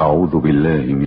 أعوذ بالله من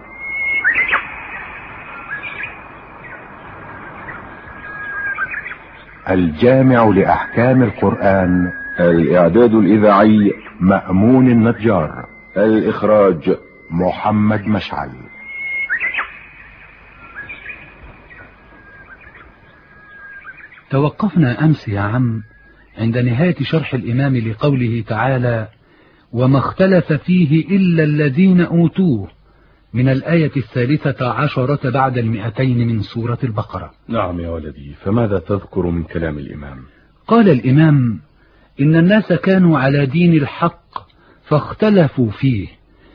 الجامع لأحكام القرآن. الإعداد الإذاعي مأمون النجار. الإخراج محمد مشعل. توقفنا أمس يا عم عند نهاية شرح الإمام لقوله تعالى وما اختلف فيه إلا الذين أوتوه من الآية الثالثة عشرة بعد المئتين من سورة البقرة. نعم يا ولدي فماذا تذكر من كلام الإمام؟ قال الإمام إن الناس كانوا على دين الحق فاختلفوا فيه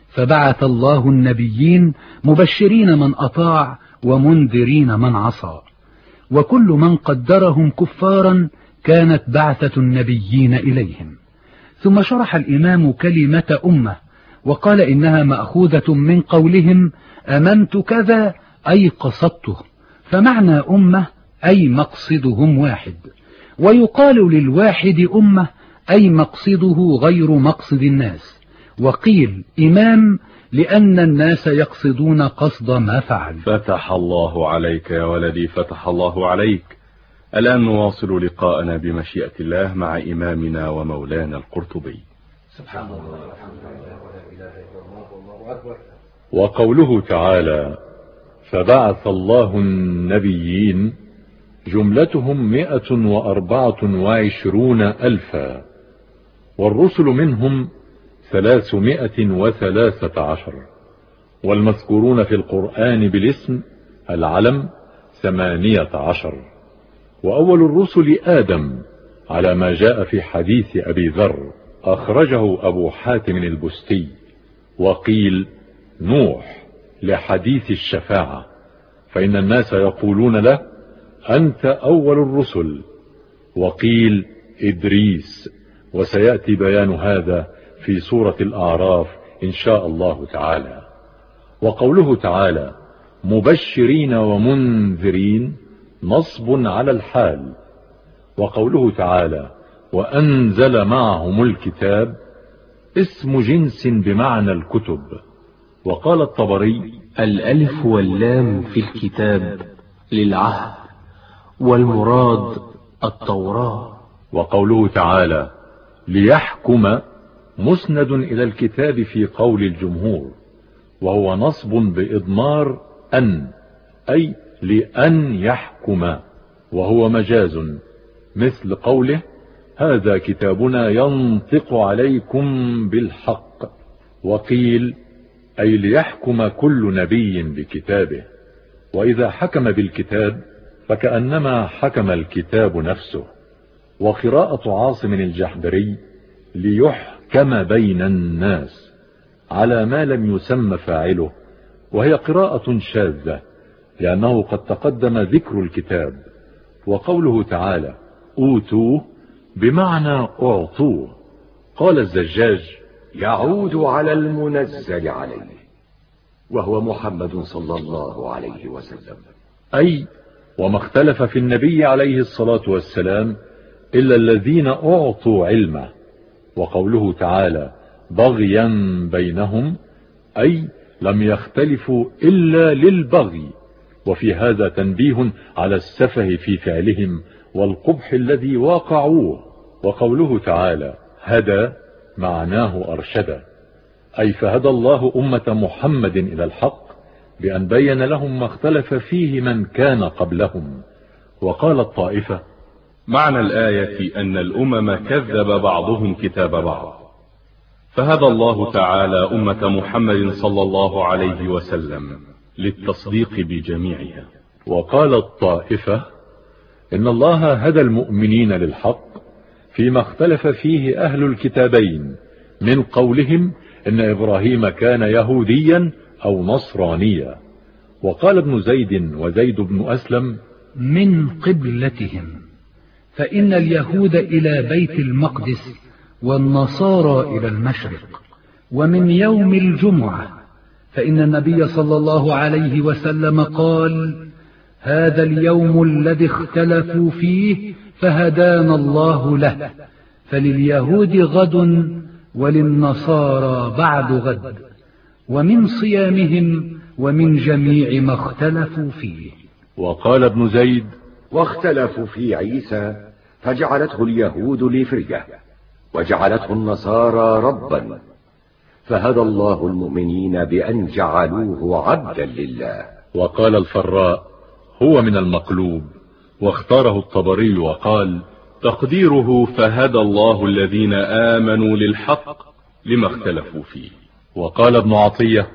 فبعث الله النبيين مبشرين من أطاع ومنذرين من عصى. وكل من قدرهم كفارا كانت بعثة النبيين إليهم. ثم شرح الإمام كلمة أمة وقال إنها مأخوذة من قولهم أمنت كذا أي قصدته فمعنى أمة أي مقصدهم واحد ويقال للواحد أمة أي مقصده غير مقصد الناس وقيل إمام لأن الناس يقصدون قصد ما فعل. فتح الله عليك يا ولدي فتح الله عليك. الآن نواصل لقاءنا بمشيئة الله مع إمامنا ومولانا القرطبي. سبحان الله والحمد لله ولا إله إلا الله والله أكبر. وقوله تعالى فبعث الله النبيين جملتهم مئة وأربعة وعشرون ألفا والرسل منهم ثلاثمائة وثلاثة عشر والمذكورون في القرآن بالاسم العلم ثمانية عشر. وأول الرسل آدم على ما جاء في حديث أبي ذر. أخرجه أبو حاتم البستي وقيل نوح لحديث الشفاعة فإن الناس يقولون له أنت أول الرسل. وقيل إدريس. وسيأتي بيان هذا في سورة الأعراف إن شاء الله تعالى. وقوله تعالى مبشرين ومنذرين نصب على الحال. وقوله تعالى وأنزل معهم الكتاب اسم جنس بمعنى الكتب. وقال الطبري الألف واللام في الكتاب للعهد والمراد التوراة. وقوله تعالى ليحكم مسند إلى الكتاب في قول الجمهور وهو نصب بإضمار أن أي لأن يحكم وهو مجاز مثل قوله هذا كتابنا ينطق عليكم بالحق. وقيل أي ليحكم كل نبي بكتابه. وإذا حكم بالكتاب فكأنما حكم الكتاب نفسه. وقراءة عاصم الجحدري ليحكم بين الناس على ما لم يسمى فاعله. وهي قراءة شاذة لأنه قد تقدم ذكر الكتاب. وقوله تعالى أوتوه بمعنى أعطوه. قال الزجاج يعود على المنزل عليه وهو محمد صلى الله عليه وسلم. أي وما اختلف في النبي عليه الصلاة والسلام إلا الذين أعطوا علمه. وقوله تعالى بغيا بينهم أي لم يختلفوا إلا للبغي. وفي هذا تنبيه على السفه في فعلهم والقبح الذي واقعوه. وقوله تعالى هدى معناه أرشد. أي فهدى الله أمة محمد إلى الحق بأن بين لهم ما اختلف فيه من كان قبلهم. وقال الطائفة معنى الآية أن الأمم كذب بعضهم كتاب بعض. فهدى الله تعالى أمة محمد صلى الله عليه وسلم للتصديق بجميعها. وقال الطائفة إن الله هدى المؤمنين للحق فيما اختلف فيه أهل الكتابين من قولهم إن إبراهيم كان يهوديا أو نصرانيا. وقال ابن زيد وزيد بن أسلم من قبلتهم فإن اليهود إلى بيت المقدس والنصارى إلى المشرق ومن يوم الجمعة فإن النبي صلى الله عليه وسلم قال هذا اليوم الذي اختلفوا فيه فهدانا الله له. فلليهود غد وللنصارى بعد غد. ومن صيامهم ومن جميع ما اختلفوا فيه. وقال ابن زيد واختلفوا في عيسى فجعلته اليهود لفرية وجعلته النصارى ربا. فهدى الله المؤمنين بأن جعلوه عبدا لله. وقال الفراء هو من المقلوب. واختاره الطبري وقال تقديره فهدى الله الذين آمنوا للحق لما اختلفوا فيه. وقال ابن عطية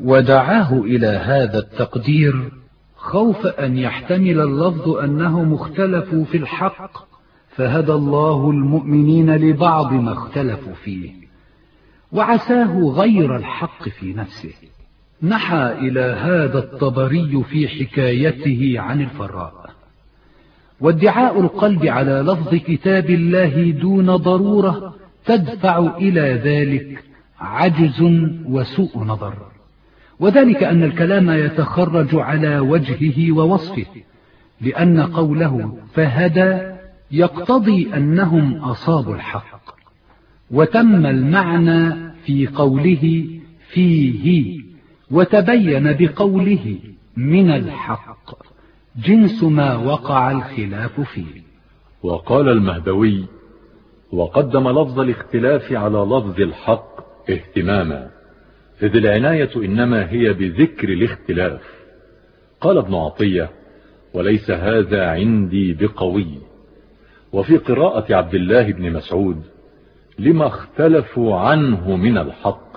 ودعاه إلى هذا التقدير خوف أن يحتمل اللفظ أنهم اختلفوا في الحق فهدى الله المؤمنين لبعض ما اختلفوا فيه وعساه غير الحق في نفسه. نحى إلى هذا الطبري في حكايته عن الفراء وادعاء القلب على لفظ كتاب الله دون ضرورة تدفع إلى ذلك عجز وسوء نظر. وذلك أن الكلام يتخرج على وجهه ووصفه لأن قوله فهدى يقتضي أنهم أصابوا الحق. وتم المعنى في قوله فيه وتبين بقوله من الحق جنس ما وقع الخلاف فيه. وقال المهدوي وقدم لفظ الاختلاف على لفظ الحق اهتماما إذ العناية إنما هي بذكر الاختلاف. قال ابن عطية وليس هذا عندي بقوي. وفي قراءة عبد الله بن مسعود لما اختلفوا عنه من الحق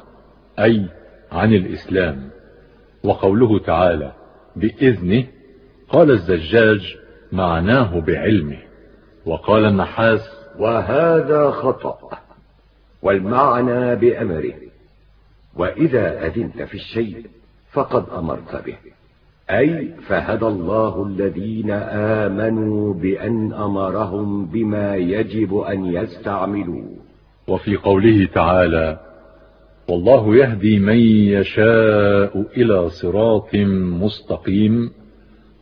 أي عن الإسلام وقوله تعالى بإذنه قال الزجاج معناه بعلمه وقال النحاس وهذا خطأ والمعنى بأمره وإذا أذنت في الشيء فقد أمرت به أي فهدى الله الذين آمنوا بأن أمرهم بما يجب أن يستعملوا. وفي قوله تعالى والله يهدي من يشاء إلى صراط مستقيم.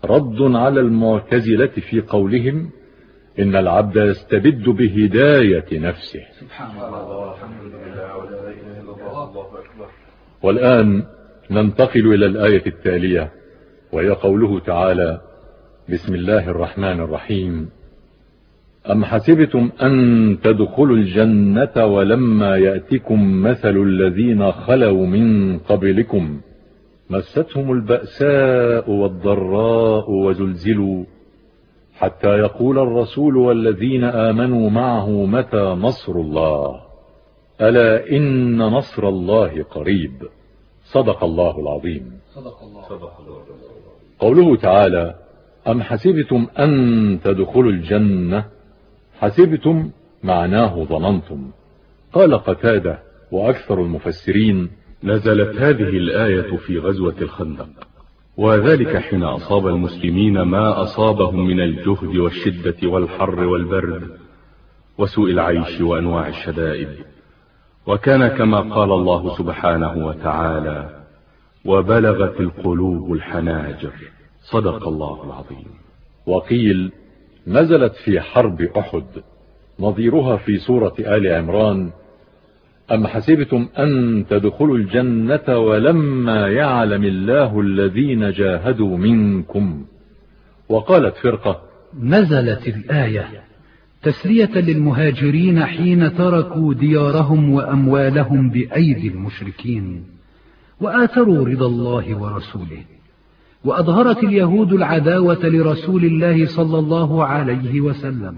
رد على المعتزلة في قولهم إن العبد يستبد بهداية نفسه. سبحان لله ولا إله إلا الله والآن ننتقل إلى الآية التالية وهي قوله تعالى بسم الله الرحمن الرحيم. أم حسبتم أن تدخلوا الجنة ولما يأتكم مثل الذين خلوا من قبلكم مستهم البأساء والضراء وزلزلوا حتى يقول الرسول والذين آمنوا معه متى نصر الله؟ ألا إن نصر الله قريب. صدق الله العظيم. صدق الله. قوله تعالى أم حسبتم أن تدخلوا الجنة حسبتم معناه ظننتم. قال قتادة وأكثر المفسرين نزلت هذه الآية في غزوة الخندق. وذلك حين أصاب المسلمين ما أصابهم من الجهد والشدة والحر والبرد وسوء العيش وأنواع الشدائد. وكان كما قال الله سبحانه وتعالى وبلغت القلوب الحناجر. صدق الله العظيم. وقيل نزلت في حرب أحد. نظيرها في سورة آل عمران أم حسبتم أن تدخلوا الجنة ولما يعلم الله الذين جاهدوا منكم؟ وقالت فرقة نزلت الآية. تسلية للمهاجرين حين تركوا ديارهم وأموالهم بأيدي المشركين وآثروا رضا الله ورسوله. وأظهرت اليهود العداوة لرسول الله صلى الله عليه وسلم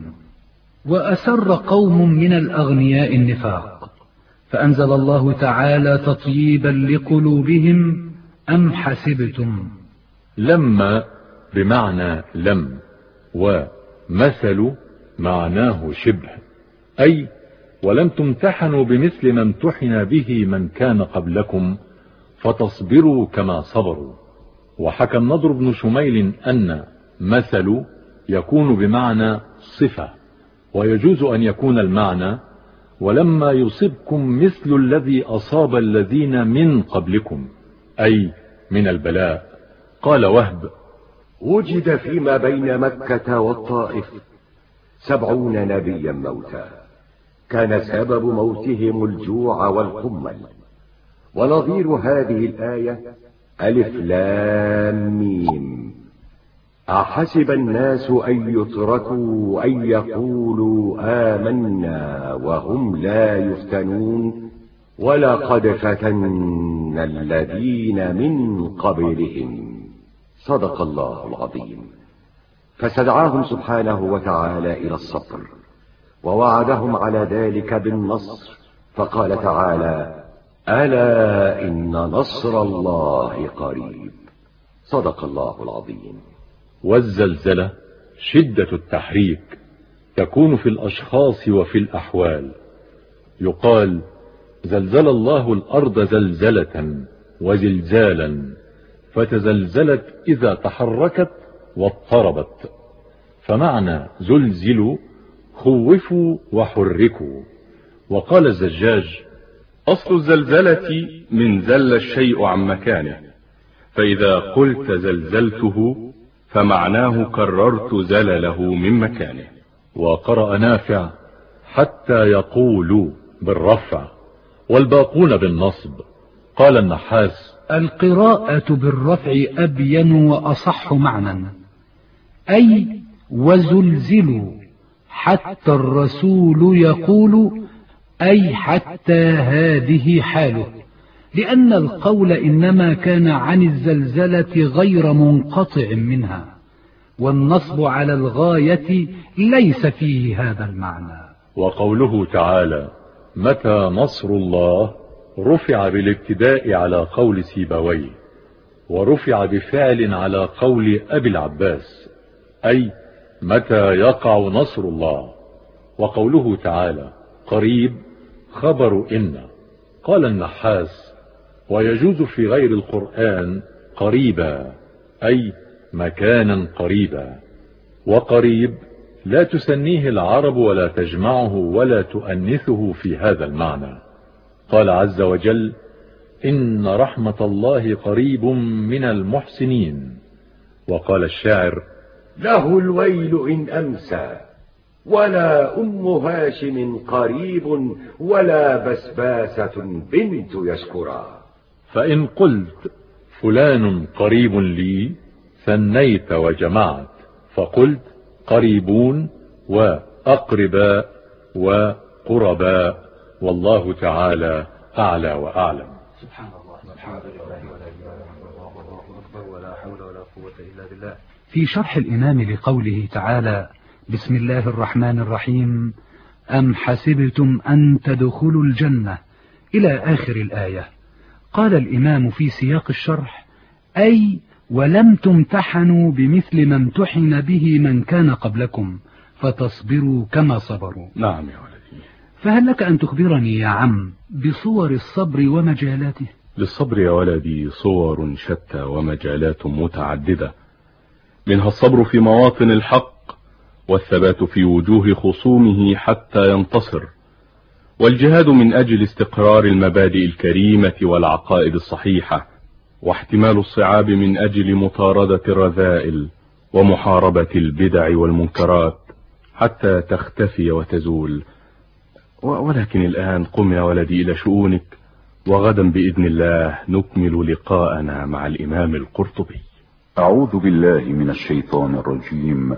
وأسر قوم من الأغنياء النفاق فأنزل الله تعالى تطييبا لقلوبهم أم حسبتم؟ لما بمعنى لم ومثل معناه شبه أي ولم تمتحنوا بمثل ما امتحن به من كان قبلكم فتصبروا كما صبروا. وحكى النضر بن شميل أن مثل يكون بمعنى صفة ويجوز أن يكون المعنى ولما يصبكم مثل الذي أصاب الذين من قبلكم أي من البلاء. قال وهب وجد فيما بين مكة والطائف سبعون نبيا موتى كان سبب موتهم الجوع والقمل. ونظير هذه الآية ألف لام ميم. أحسب الناس أن يتركوا أن يقولوا آمنا وهم لا يفتنون. ولقد فتنا الذين من قبلهم. صدق الله العظيم. فاستدعاهم سبحانه وتعالى إلى الصبر. ووعدهم على ذلك بالنصر. فقال تعالى ألا إن نصر الله قريب. صدق الله العظيم. والزلزلة شدة التحريك تكون في الأشخاص وفي الأحوال. يقال زلزل الله الأرض زلزلة وزلزالا فتزلزلت إذا تحركت واضطربت. فمعنى زلزلوا خوفوا وحركوا. وقال الزجاج أصل الزلزلة من زل الشيء عن مكانه. فإذا قلت زلزلته فمعناه كررت زلله من مكانه. وقرأ نافع حتى يقولوا بالرفع والباقون بالنصب. قال النحاس القراءة بالرفع أبين وأصح معنى. أي وزلزلوا حتى الرسول يقول أي حتى هذه حاله لأن القول إنما كان عن الزلزلة غير منقطع منها والنصب على الغاية ليس فيه هذا المعنى. وقوله تعالى متى نصر الله؟ رفع بالابتداء على قول سيبويه ورفع بفعل على قول أبي العباس أي متى يقع نصر الله؟ وقوله تعالى قريب خبر إن. قال النحاس ويجوز في غير القرآن قريبا أي مكانا قريبا. وقريب لا تسنيه العرب ولا تجمعه ولا تؤنثه في هذا المعنى. قال عز وجل إن رحمة الله قريب من المحسنين. وقال الشاعر له الويل إن أمسى. ولا أم هاشم قريب ولا بسباسة بنت يشكرا. فإن قلت فلان قريب لي ثنيت وجمعت فقلت قريبون وأقرباء وقرباء والله تعالى أعلى وأعلم. سبحان الله سبحان الله ولا حول ولا قوة إلا بالله. في شرح الإمام لقوله تعالى بسم الله الرحمن الرحيم. أم حسبتم أن تدخلوا الجنة إلى آخر الآية؟ قال الإمام في سياق الشرح أي ولم تمتحنوا بمثل ما امتحن به من كان قبلكم فتصبروا كما صبروا. نعم يا ولدي. فهل لك أن تخبرني يا عم بصور الصبر ومجالاته؟ للصبر يا ولدي صور شتى ومجالات متعددة منها الصبر في مواطن الحق والثبات في وجوه خصومه حتى ينتصر. والجهاد من أجل استقرار المبادئ الكريمة والعقائد الصحيحة واحتمال الصعاب من أجل مطاردة الرذائل ومحاربة البدع والمنكرات حتى تختفي وتزول. ولكن الآن قم يا ولدي إلى شؤونك وغدا بإذن الله نكمل لقاءنا مع الإمام القرطبي. أعوذ بالله من الشيطان الرجيم.